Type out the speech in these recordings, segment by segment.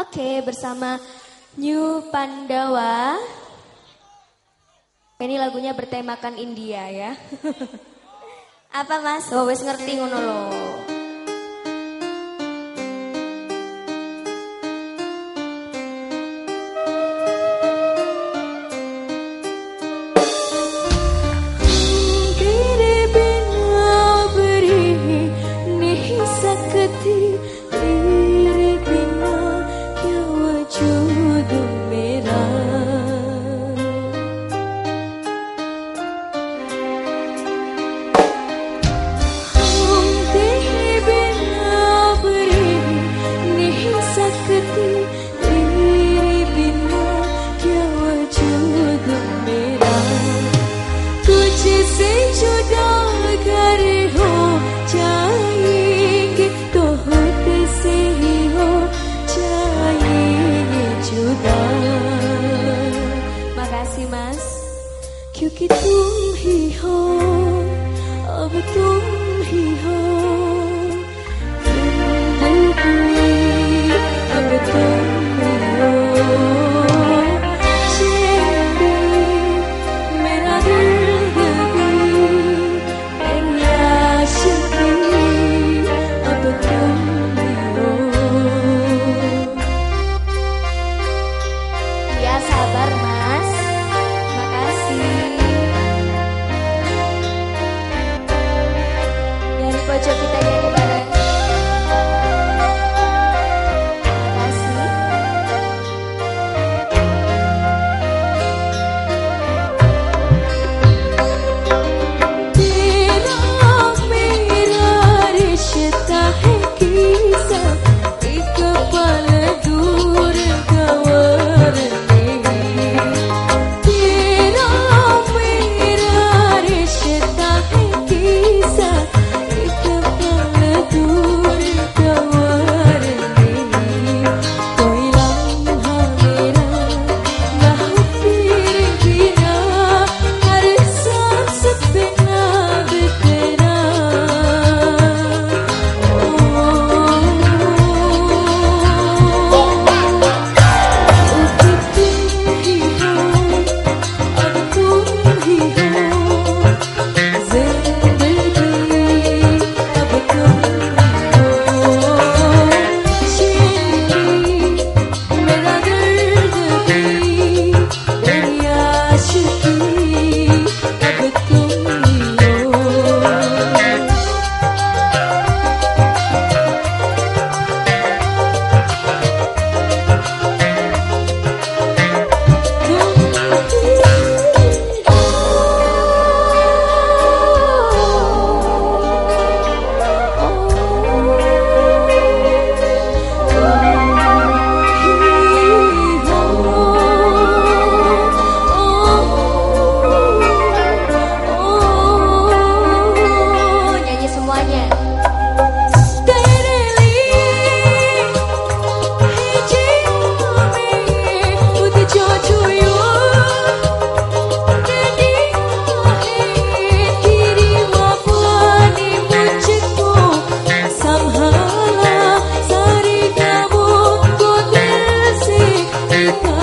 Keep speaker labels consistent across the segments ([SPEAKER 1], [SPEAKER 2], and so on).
[SPEAKER 1] Oke, bersama New Pandawa. Ini lagunya bertemakan India ya. Apa Mas? Oh, wes ngerti ngono loh. Itu 欢 Bye.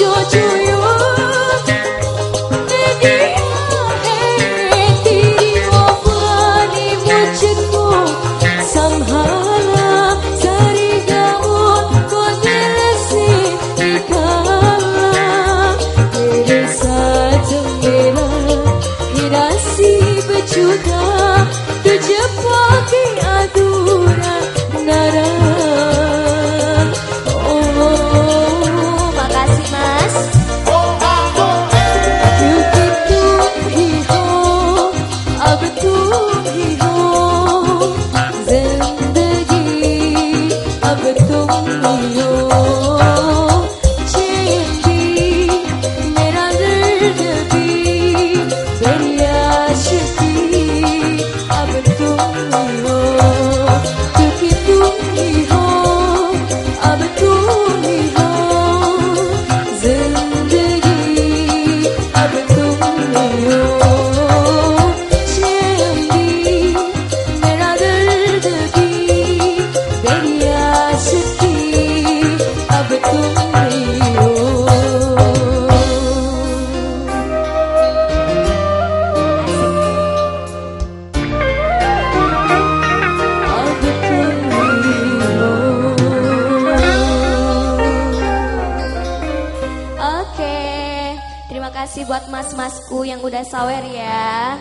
[SPEAKER 1] yo. Buat mas-masku yang udah sawer ya.